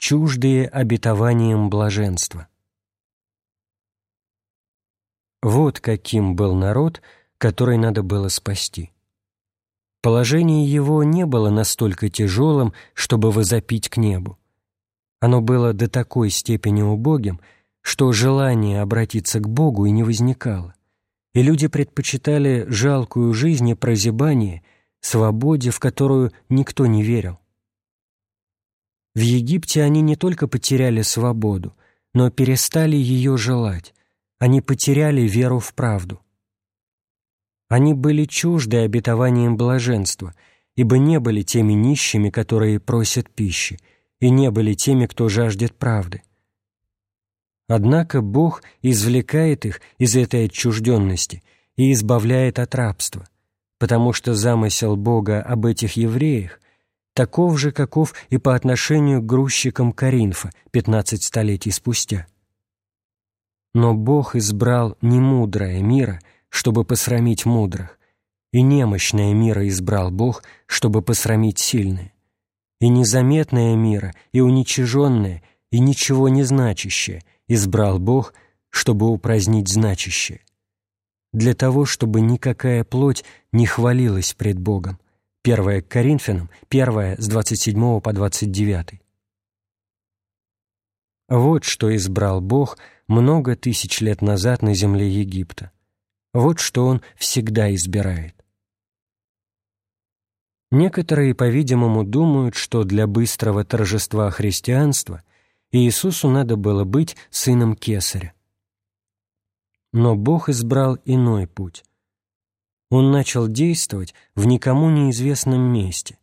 чуждые обетованием блаженства. Вот каким был народ, который надо было спасти. Положение его не было настолько тяжелым, чтобы возопить к небу. Оно было до такой степени убогим, что желание обратиться к Богу и не возникало, и люди предпочитали жалкую жизнь и прозябание свободе, в которую никто не верил. В Египте они не только потеряли свободу, но перестали ее желать, они потеряли веру в правду. Они были чужды обетованием блаженства, ибо не были теми нищими, которые просят пищи, и не были теми, кто жаждет правды. Однако Бог извлекает их из этой отчужденности и избавляет от рабства, потому что замысел Бога об этих евреях таков же, каков и по отношению к грузчикам Каринфа 15 столетий спустя. Но Бог избрал немудрое мира, чтобы посрамить мудрых, и немощное мира избрал Бог, чтобы посрамить сильное, и незаметное мира, и уничиженное, и ничего не значащее избрал Бог, чтобы упразднить значащее, для того, чтобы никакая плоть не хвалилась пред Богом. 1 Коринфянам, 1 с 27 по 29. Вот что избрал Бог много тысяч лет назад на земле Египта. Вот что Он всегда избирает. Некоторые, по-видимому, думают, что для быстрого торжества христианства Иисусу надо было быть сыном Кесаря. Но Бог избрал иной путь. Он начал действовать в никому неизвестном месте,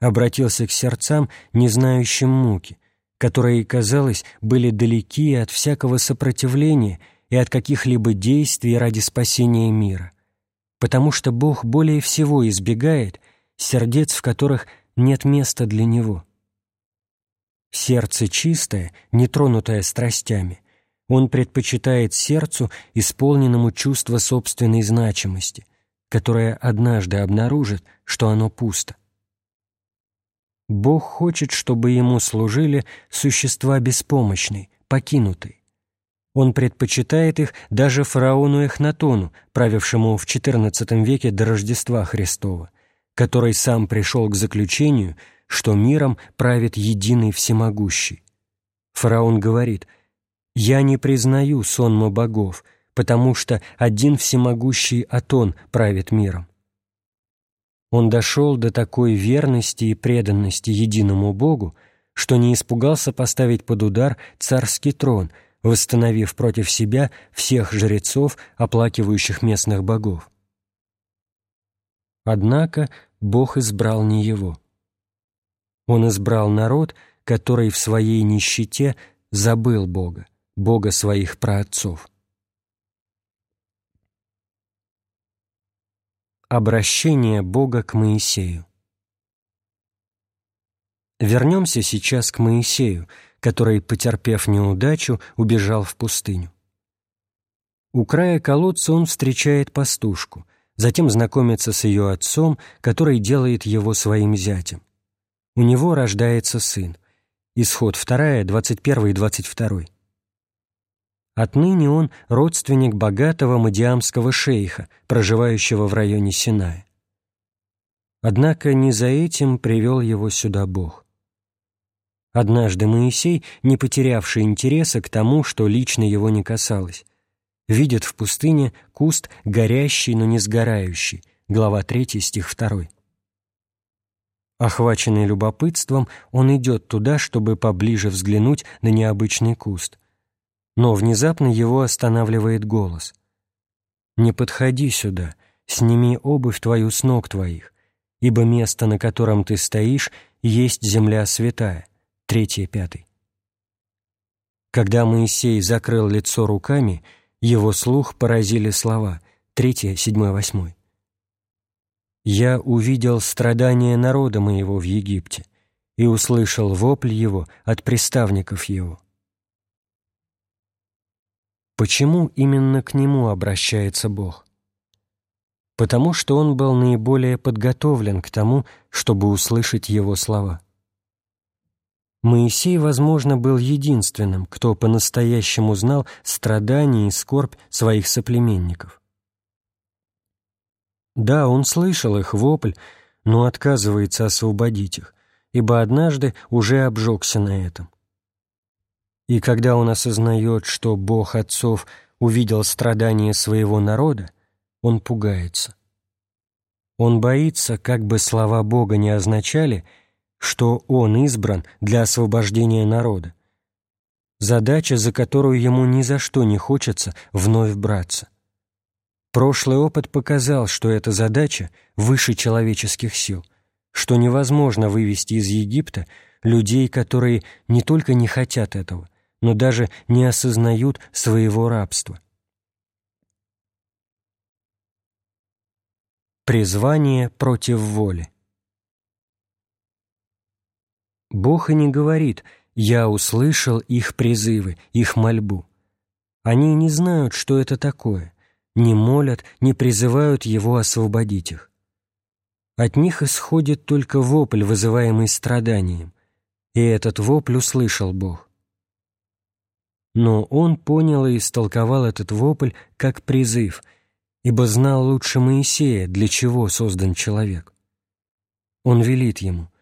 обратился к сердцам, не знающим муки, которые, казалось, были далеки от всякого сопротивления и от каких-либо действий ради спасения мира, потому что Бог более всего избегает сердец, в которых нет места для Него. Сердце чистое, нетронутое страстями, Он предпочитает сердцу, исполненному чувства собственной значимости, которое однажды обнаружит, что оно пусто. Бог хочет, чтобы ему служили существа беспомощные, покинутые. Он предпочитает их даже фараону Эхнатону, правившему в XIV веке до Рождества Христова, который сам пришел к заключению, что миром правит единый всемогущий. Фараон говорит «Я не признаю сонма богов, потому что один всемогущий Атон правит миром. Он дошел до такой верности и преданности единому Богу, что не испугался поставить под удар царский трон, восстановив против себя всех жрецов, оплакивающих местных богов. Однако Бог избрал не его. Он избрал народ, который в своей нищете забыл Бога, Бога своих праотцов. Обращение Бога к Моисею Вернемся сейчас к Моисею, который, потерпев неудачу, убежал в пустыню. У края колодца он встречает пастушку, затем знакомится с ее отцом, который делает его своим зятем. У него рождается сын. Исход 2, 21 и 22. Отныне он родственник богатого мадиамского шейха, проживающего в районе Синая. Однако не за этим привел его сюда Бог. Однажды Моисей, не потерявший интереса к тому, что лично его не касалось, видит в пустыне куст горящий, но не сгорающий, глава 3, стих 2. Охваченный любопытством, он идет туда, чтобы поближе взглянуть на необычный куст — но внезапно его останавливает голос. «Не подходи сюда, сними обувь твою с ног твоих, ибо место, на котором ты стоишь, есть земля святая». Третий, пятый. Когда Моисей закрыл лицо руками, его слух поразили слова третье, седьмой, восьмой. «Я увидел страдания народа моего в Египте и услышал вопль его от приставников его». Почему именно к нему обращается Бог? Потому что он был наиболее подготовлен к тому, чтобы услышать его слова. Моисей, возможно, был единственным, кто по-настоящему знал страдания и скорбь своих соплеменников. Да, он слышал их вопль, но отказывается освободить их, ибо однажды уже обжегся на этом. И когда он осознает, что Бог отцов увидел страдания своего народа, он пугается. Он боится, как бы слова Бога не означали – что он избран для освобождения народа. Задача, за которую ему ни за что не хочется вновь браться. Прошлый опыт показал, что эта задача выше человеческих сил, что невозможно вывести из Египта людей, которые не только не хотят этого, но даже не осознают своего рабства. Призвание против воли Бог и не говорит «я услышал их призывы, их мольбу». Они не знают, что это такое, не молят, не призывают Его освободить их. От них исходит только вопль, вызываемый страданием, и этот вопль услышал Бог. Но он понял и истолковал этот вопль как призыв, ибо знал лучше Моисея, для чего создан человек. Он велит ему —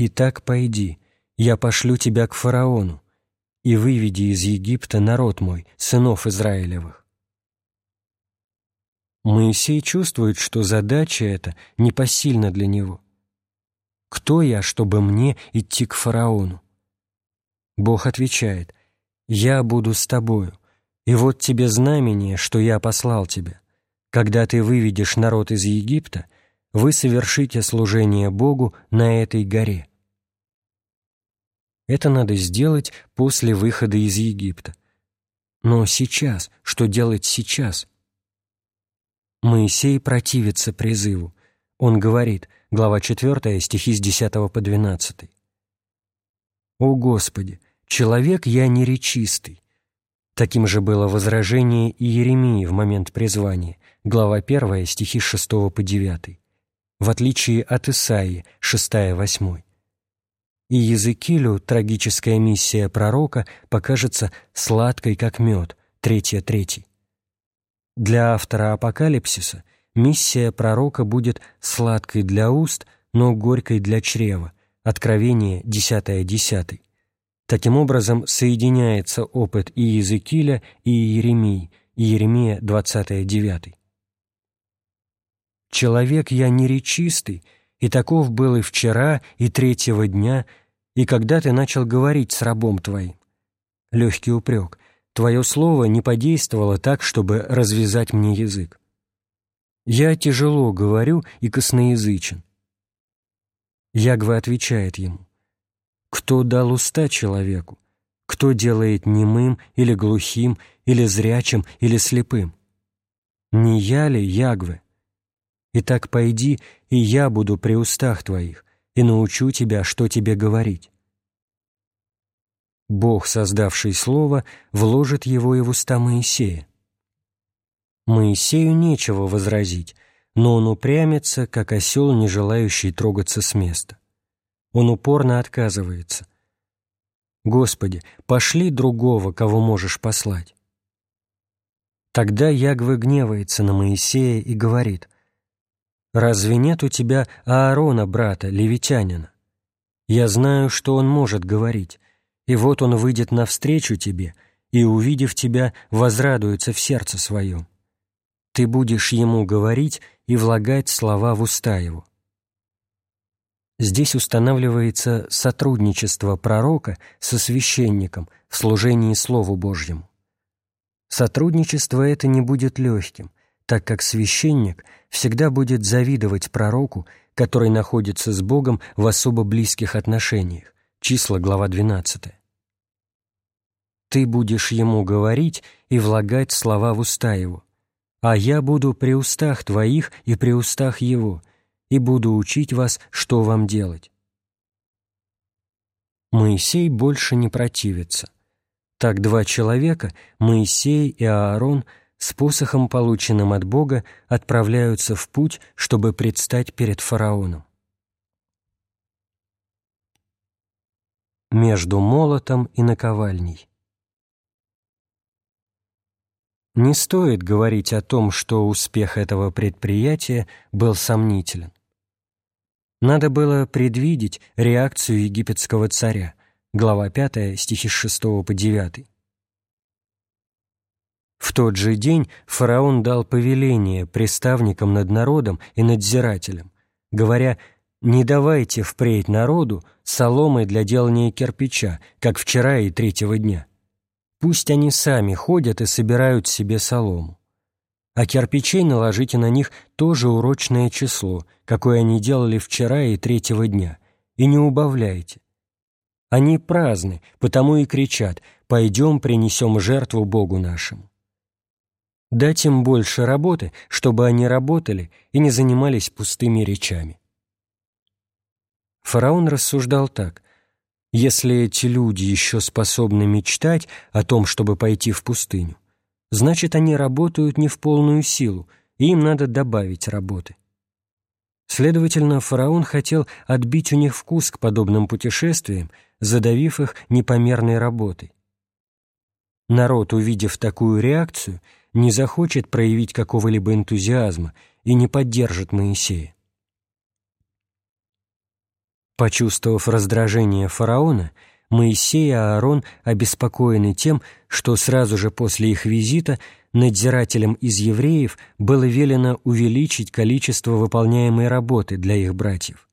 «Итак, пойди, я пошлю тебя к фараону, и выведи из Египта народ мой, сынов Израилевых». Моисей чувствует, что задача эта непосильна для него. «Кто я, чтобы мне идти к фараону?» Бог отвечает, «Я буду с тобою, и вот тебе знамение, что я послал тебя. Когда ты выведешь народ из Египта, вы совершите служение Богу на этой горе». Это надо сделать после выхода из Египта. Но сейчас, что делать сейчас? Моисей противится призыву. Он говорит, глава 4, стихи с 10 по 12. «О Господи, человек я неречистый». Таким же было возражение и Еремии в момент призвания, глава 1, стихи с 6 по 9, в отличие от Исаии, 6-8 и Языкилю трагическая миссия пророка покажется сладкой, как мед, третья третий. Для автора апокалипсиса миссия пророка будет сладкой для уст, но горькой для чрева, Откровение десятое десятый. Таким образом, соединяется опыт и Иезекииля, и Иеремии, и Еремия двадцатое девятый. «Человек я неречистый, и таков был и вчера, и третьего дня, и когда ты начал говорить с рабом твоим. Легкий упрек. Твое слово не подействовало так, чтобы развязать мне язык. Я тяжело говорю и косноязычен. Ягва отвечает ему. Кто дал уста человеку? Кто делает немым или глухим, или зрячим, или слепым? Не я ли, Ягве? Итак, пойди, и я буду при устах твоих, и научу тебя, что тебе говорить. Бог, создавший Слово, вложит его и в уста Моисея. Моисею нечего возразить, но он упрямится, как осел, не желающий трогаться с места. Он упорно отказывается. «Господи, пошли другого, кого можешь послать». Тогда Ягве гневается на Моисея и говорит, «Разве нет у тебя Аарона, брата, левитянина? Я знаю, что он может говорить, и вот он выйдет навстречу тебе, и, увидев тебя, возрадуется в сердце своем. Ты будешь ему говорить и влагать слова в уста его». Здесь устанавливается сотрудничество пророка со священником в служении Слову Божьему. Сотрудничество это не будет легким, так как священник всегда будет завидовать пророку, который находится с Богом в особо близких отношениях. Числа, глава 12. «Ты будешь ему говорить и влагать слова в уста его, а я буду при устах твоих и при устах его, и буду учить вас, что вам делать». Моисей больше не противится. Так два человека, Моисей и Аарон – с посохом, полученным от Бога, отправляются в путь, чтобы предстать перед фараоном. Между молотом и наковальней. Не стоит говорить о том, что успех этого предприятия был сомнителен. Надо было предвидеть реакцию египетского царя, глава 5, стихи с 6 по 9. В тот же день фараон дал повеление приставникам над народом и надзирателям, говоря «Не давайте впредь народу соломы для делания кирпича, как вчера и третьего дня. Пусть они сами ходят и собирают себе солому. А кирпичей наложите на них тоже урочное число, какое они делали вчера и третьего дня, и не убавляйте. Они праздны, потому и кричат «Пойдем принесем жертву Богу нашему». Дать им больше работы, чтобы они работали и не занимались пустыми речами. Фараон рассуждал так. Если эти люди еще способны мечтать о том, чтобы пойти в пустыню, значит, они работают не в полную силу, и им надо добавить работы. Следовательно, фараон хотел отбить у них вкус к подобным путешествиям, задавив их непомерной работой. Народ, увидев такую реакцию, не захочет проявить какого-либо энтузиазма и не поддержит Моисея. Почувствовав раздражение фараона, Моисей и Аарон обеспокоены тем, что сразу же после их визита надзирателям из евреев было велено увеличить количество выполняемой работы для их братьев.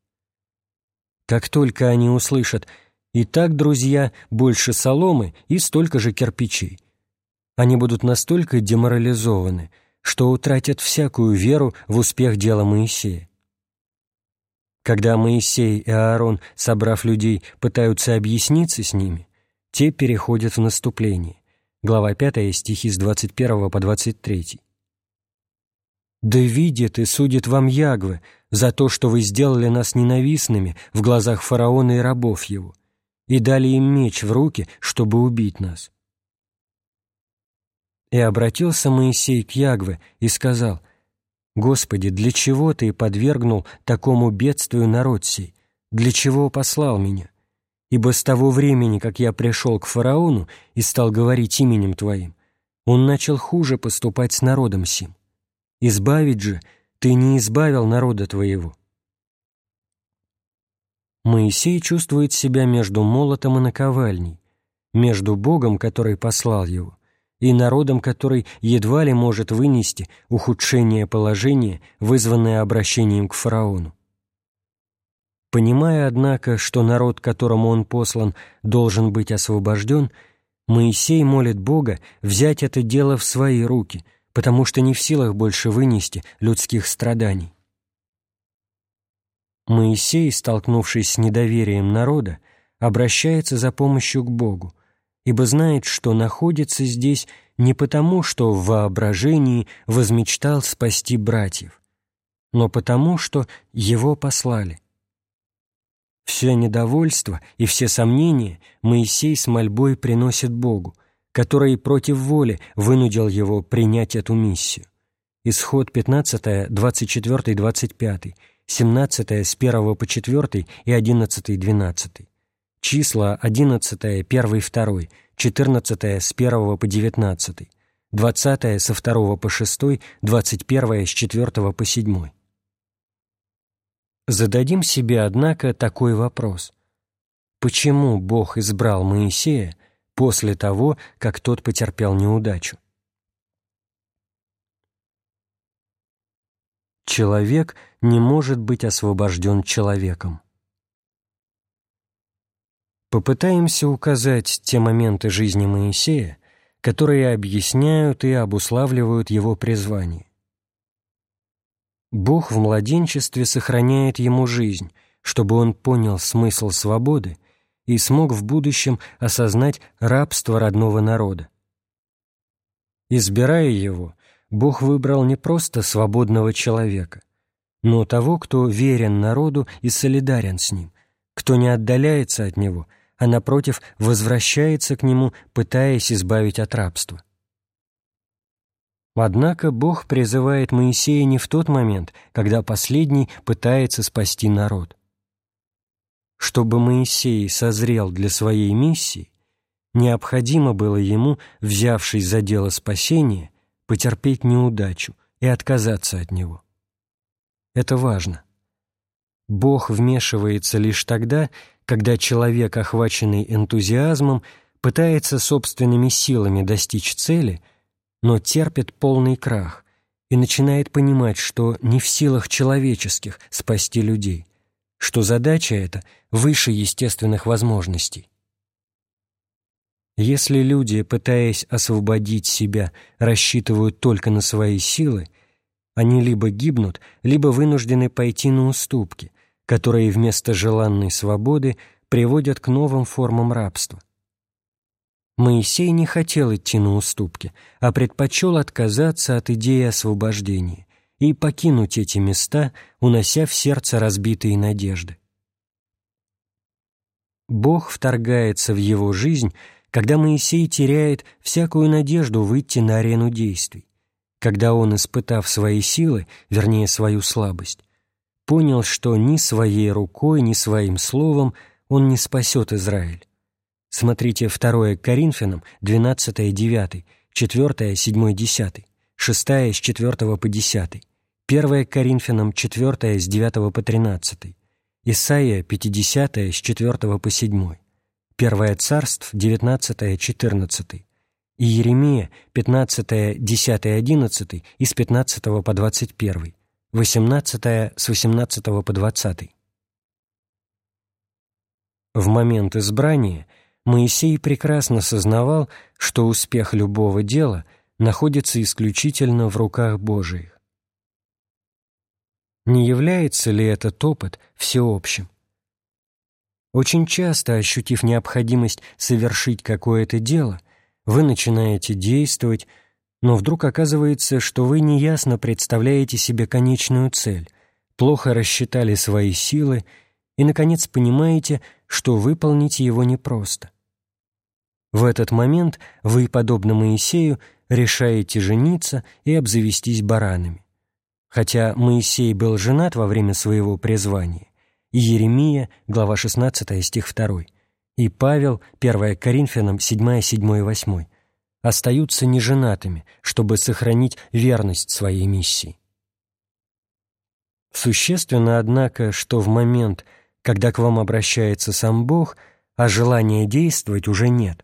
Как только они услышат «Итак, друзья, больше соломы и столько же кирпичей», они будут настолько деморализованы, что утратят всякую веру в успех дела Моисея. Когда Моисей и Аарон, собрав людей, пытаются объясниться с ними, те переходят в наступление. Глава 5, стихи с 21 по 23. «Да видит и судит вам Ягвы за то, что вы сделали нас ненавистными в глазах фараона и рабов его, и дали им меч в руки, чтобы убить нас». И обратился Моисей к Ягве и сказал – Господи, для чего Ты подвергнул такому бедствию народ сей? Для чего послал меня? Ибо с того времени, как я пришел к фараону и стал говорить именем Твоим, он начал хуже поступать с народом сим. Избавить же Ты не избавил народа Твоего». Моисей чувствует себя между молотом и наковальней, между Богом, который послал его, и народом, который едва ли может вынести ухудшение положения, вызванное обращением к фараону. Понимая, однако, что народ, которому он послан, должен быть освобожден, Моисей молит Бога взять это дело в свои руки, потому что не в силах больше вынести людских страданий. Моисей, столкнувшись с недоверием народа, обращается за помощью к Богу, ибо знает, что находится здесь не потому, что в воображении возмечтал спасти братьев, но потому, что его послали. Все недовольство и все сомнения Моисей с мольбой приносит Богу, который против воли вынудил его принять эту миссию. Исход 15, 24, 25, 17 с 1 по 4 и 11, 12. Числа 11, 1, 2, 14 с 1 по 19, 20 со 2 по 6, 21 с 4 по 7. Зададим себе, однако, такой вопрос. Почему Бог избрал Моисея после того, как тот потерпел неудачу? Человек не может быть освобожден человеком. Попытаемся указать те моменты жизни Моисея, которые объясняют и обуславливают его призвание. Бог в младенчестве сохраняет ему жизнь, чтобы он понял смысл свободы и смог в будущем осознать рабство родного народа. Избирая его, Бог выбрал не просто свободного человека, но того, кто верен народу и солидарен с ним, кто не отдаляется от него – а, напротив, возвращается к нему, пытаясь избавить от рабства. Однако Бог призывает Моисея не в тот момент, когда последний пытается спасти народ. Чтобы Моисей созрел для своей миссии, необходимо было ему, взявшись за дело спасения, потерпеть неудачу и отказаться от него. Это важно. Бог вмешивается лишь тогда, когда человек, охваченный энтузиазмом, пытается собственными силами достичь цели, но терпит полный крах и начинает понимать, что не в силах человеческих спасти людей, что задача эта выше естественных возможностей. Если люди, пытаясь освободить себя, рассчитывают только на свои силы, они либо гибнут, либо вынуждены пойти на уступки, которые вместо желанной свободы приводят к новым формам рабства. Моисей не хотел идти на уступки, а предпочел отказаться от идеи освобождения и покинуть эти места, унося в сердце разбитые надежды. Бог вторгается в его жизнь, когда Моисей теряет всякую надежду выйти на арену действий когда он, испытав свои силы, вернее, свою слабость, понял, что ни своей рукой, ни своим словом он не спасет Израиль. Смотрите 2 Коринфянам 12, 9, 4, 7, 10, 6 с 4 по 10, 1 Коринфянам 4 с 9 по 13, Исайя 50 с 4 по 7, 1 Царств 19, 14, и Еремия 15, 10, 11 и с 15 по 21, 18 с 18 по 20. В момент избрания Моисей прекрасно сознавал, что успех любого дела находится исключительно в руках Божиих. Не является ли этот опыт всеобщим? Очень часто, ощутив необходимость совершить какое-то дело, вы начинаете действовать, но вдруг оказывается, что вы неясно представляете себе конечную цель, плохо рассчитали свои силы и, наконец, понимаете, что выполнить его непросто. В этот момент вы, подобно Моисею, решаете жениться и обзавестись баранами. Хотя Моисей был женат во время своего призвания, и Еремия, глава 16, стих 2, и Павел, 1 Коринфянам 7, 7 и 8, остаются неженатыми, чтобы сохранить верность своей миссии. Существенно, однако, что в момент, когда к вам обращается сам Бог, а желания действовать уже нет,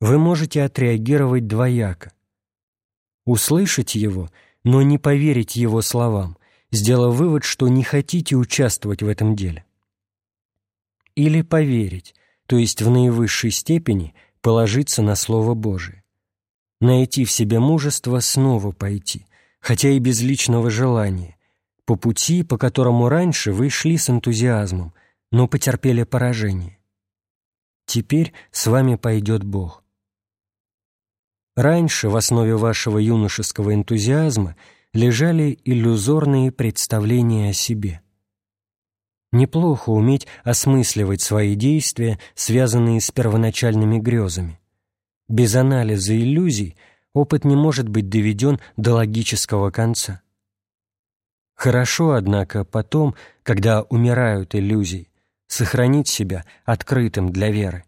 вы можете отреагировать двояко. Услышать Его, но не поверить Его словам, сделав вывод, что не хотите участвовать в этом деле. Или поверить, то есть в наивысшей степени положиться на Слово Божие. Найти в себе мужество снова пойти, хотя и без личного желания, по пути, по которому раньше вы шли с энтузиазмом, но потерпели поражение. Теперь с вами пойдет Бог. Раньше в основе вашего юношеского энтузиазма лежали иллюзорные представления о себе – Неплохо уметь осмысливать свои действия, связанные с первоначальными грезами. Без анализа иллюзий опыт не может быть доведен до логического конца. Хорошо, однако, потом, когда умирают иллюзии, сохранить себя открытым для веры.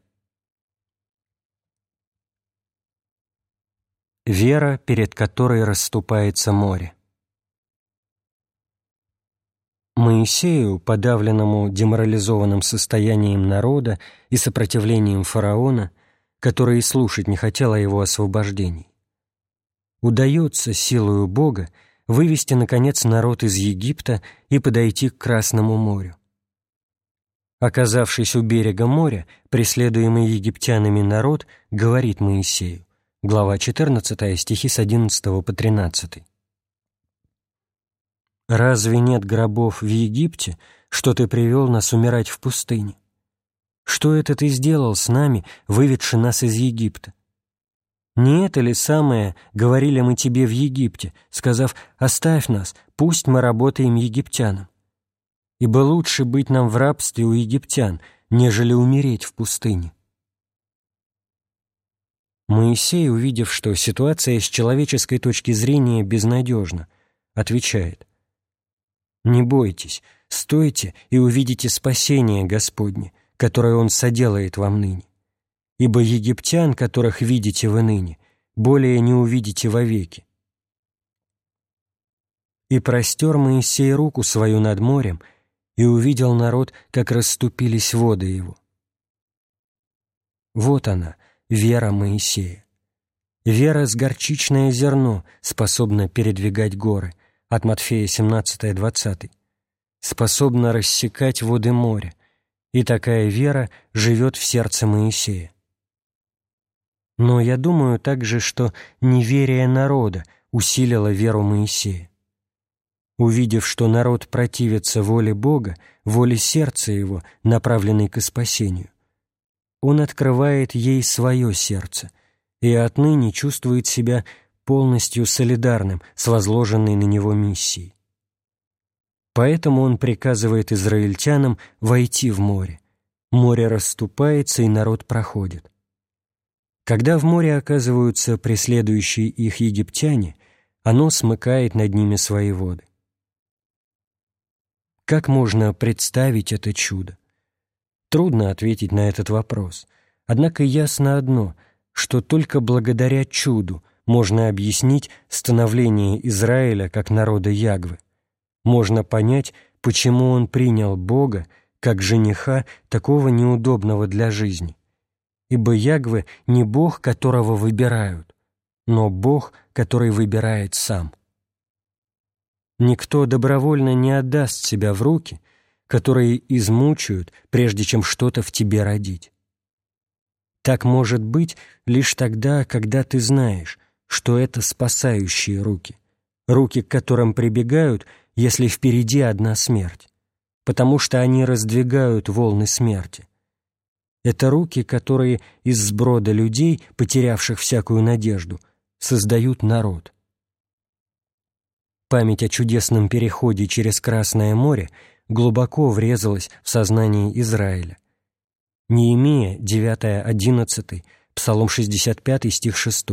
Вера, перед которой расступается море. Моисею, подавленному деморализованным состоянием народа и сопротивлением фараона, который и слушать не хотел о его освобождении, удается силою Бога вывести, наконец, народ из Египта и подойти к Красному морю. Оказавшись у берега моря, преследуемый египтянами народ говорит Моисею, глава 14, стихи с 11 по 13. Разве нет гробов в Египте, что ты привел нас умирать в пустыне? Что это ты сделал с нами, выведши нас из Египта? Не это ли самое говорили мы тебе в Египте, сказав «Оставь нас, пусть мы работаем египтянам»? Ибо лучше быть нам в рабстве у египтян, нежели умереть в пустыне. Моисей, увидев, что ситуация с человеческой точки зрения безнадежна, отвечает – не бойтесь, стойте и увидите спасение Господне, которое Он соделает вам ныне. Ибо египтян, которых видите вы ныне, более не увидите вовеки. И простер Моисей руку свою над морем, и увидел народ, как расступились воды его. Вот она, вера Моисея. Вера с горчичное зерно способна передвигать горы, от Матфея 17-20, способна рассекать воды моря, и такая вера живет в сердце Моисея. Но я думаю также, что неверие народа усилило веру Моисея. Увидев, что народ противится воле Бога, воле сердца его, направленной к спасению, он открывает ей свое сердце и отныне чувствует себя полностью солидарным с возложенной на него миссией. Поэтому он приказывает израильтянам войти в море. Море расступается, и народ проходит. Когда в море оказываются преследующие их египтяне, оно смыкает над ними свои воды. Как можно представить это чудо? Трудно ответить на этот вопрос. Однако ясно одно, что только благодаря чуду можно объяснить становление Израиля как народа Ягвы. Можно понять, почему он принял Бога как жениха такого неудобного для жизни. Ибо Ягвы не Бог, которого выбирают, но Бог, который выбирает сам. Никто добровольно не отдаст себя в руки – которые измучают, прежде чем что-то в тебе родить. Так может быть лишь тогда, когда ты знаешь, что это спасающие руки, руки, к которым прибегают, если впереди одна смерть, потому что они раздвигают волны смерти. Это руки, которые из сброда людей, потерявших всякую надежду, создают народ. Память о чудесном переходе через Красное море – глубоко врезалось в сознание Израиля. Неемия, 9-11, Псалом 65, стих 6,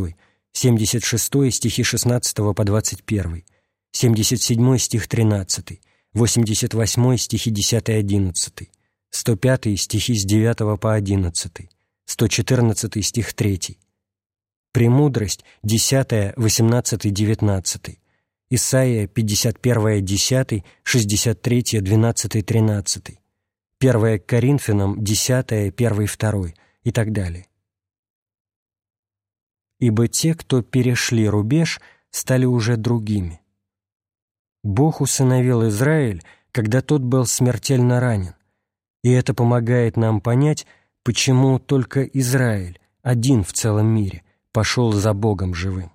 76 стихи 16 по 21, 77 стих 13, 88 стихи 10-11, 105 стихи с 9 по 11, 114 стих 3, Премудрость, 10, 18, 19, Исайя 51, 10, 63, 12, 13, 1 Коринфянам 10, 1, 2 и так далее. Ибо те, кто перешли рубеж, стали уже другими. Бог усыновил Израиль, когда тот был смертельно ранен, и это помогает нам понять, почему только Израиль, один в целом мире, пошел за Богом живым.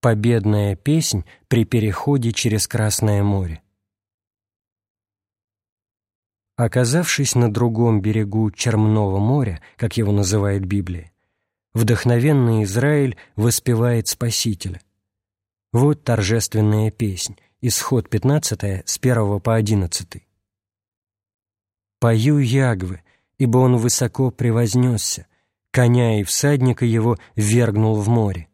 Победная песнь при переходе через Красное море. Оказавшись на другом берегу Чермного моря, как его называет Библия, вдохновенный Израиль воспевает Спасителя. Вот торжественная песнь, исход 15 с 1 по 11. «Пою Ягвы, ибо он высоко превознесся, коня и всадника его вергнул в море.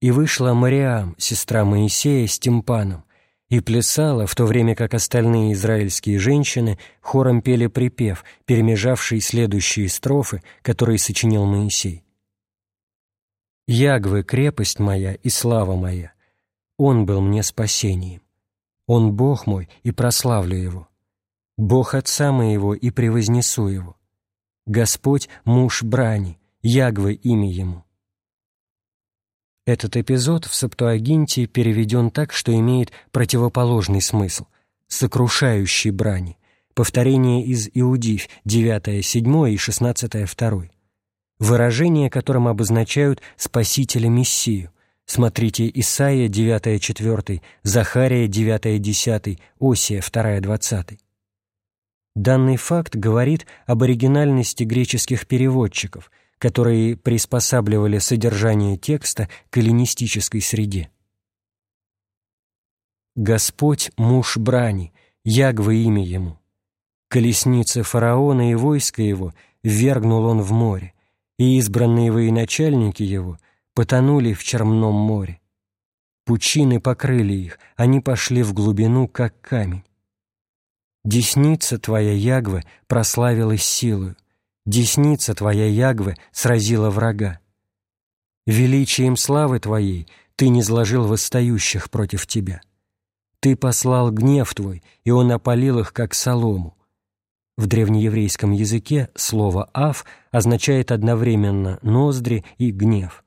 И вышла Мариам, сестра Моисея, с тимпаном, и плясала, в то время как остальные израильские женщины хором пели припев, перемежавший следующие строфы, которые сочинил Моисей. «Ягвы — крепость моя и слава моя. Он был мне спасением. Он Бог мой, и прославлю Его. Бог Отца моего, и превознесу Его. Господь — муж брани, Ягвы — имя Ему. Этот эпизод в Септуагинте переведен так, что имеет противоположный смысл – сокрушающий брани, повторение из Иудив 9-7 и 16-2, выражение, которым обозначают Спасителя Мессию. Смотрите Исаия 9-4, Захария 9-10, Осия 2-20. Данный факт говорит об оригинальности греческих переводчиков – которые приспосабливали содержание текста к эллинистической среде. «Господь — муж брани, Ягвы имя ему. Колесницы фараона и войска его ввергнул он в море, и избранные военачальники его потонули в Чермном море. Пучины покрыли их, они пошли в глубину, как камень. Десница твоя, Ягвы, прославилась силою, десница твоя, Ягвы, сразила врага. Величием славы твоей ты не зложил восстающих против тебя. Ты послал гнев твой, и он опалил их, как солому. В древнееврейском языке слово «ав» означает одновременно «ноздри» и «гнев».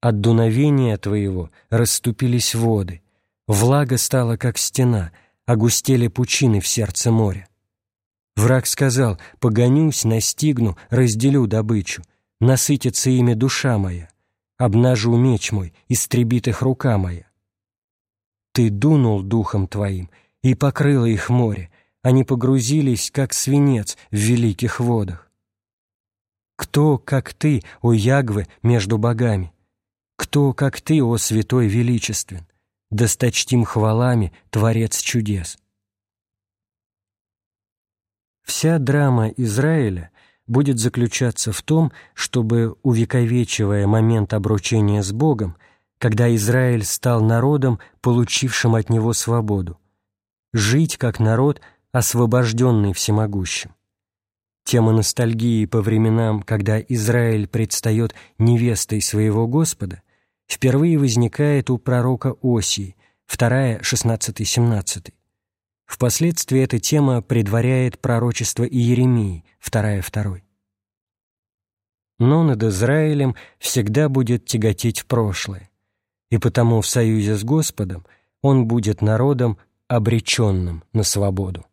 От дуновения твоего расступились воды, влага стала, как стена, огустели пучины в сердце моря. Враг сказал, погонюсь, настигну, разделю добычу, насытится ими душа моя, обнажу меч мой, истребит их рука моя. Ты дунул духом твоим, и покрыло их море, они погрузились, как свинец в великих водах. Кто, как ты, о Ягвы, между богами? Кто, как Ты, о Святой Величествен, досточтим хвалами Творец чудес? Вся драма Израиля будет заключаться в том, чтобы, увековечивая момент обручения с Богом, когда Израиль стал народом, получившим от Него свободу, жить как народ, освобожденный всемогущим. Тема ностальгии по временам, когда Израиль предстает невестой своего Господа, впервые возникает у пророка Осии, вторая, 16-17. Впоследствии эта тема предваряет пророчество Иеремии, вторая, второй. Но над Израилем всегда будет тяготеть прошлое, и потому в союзе с Господом он будет народом, обреченным на свободу.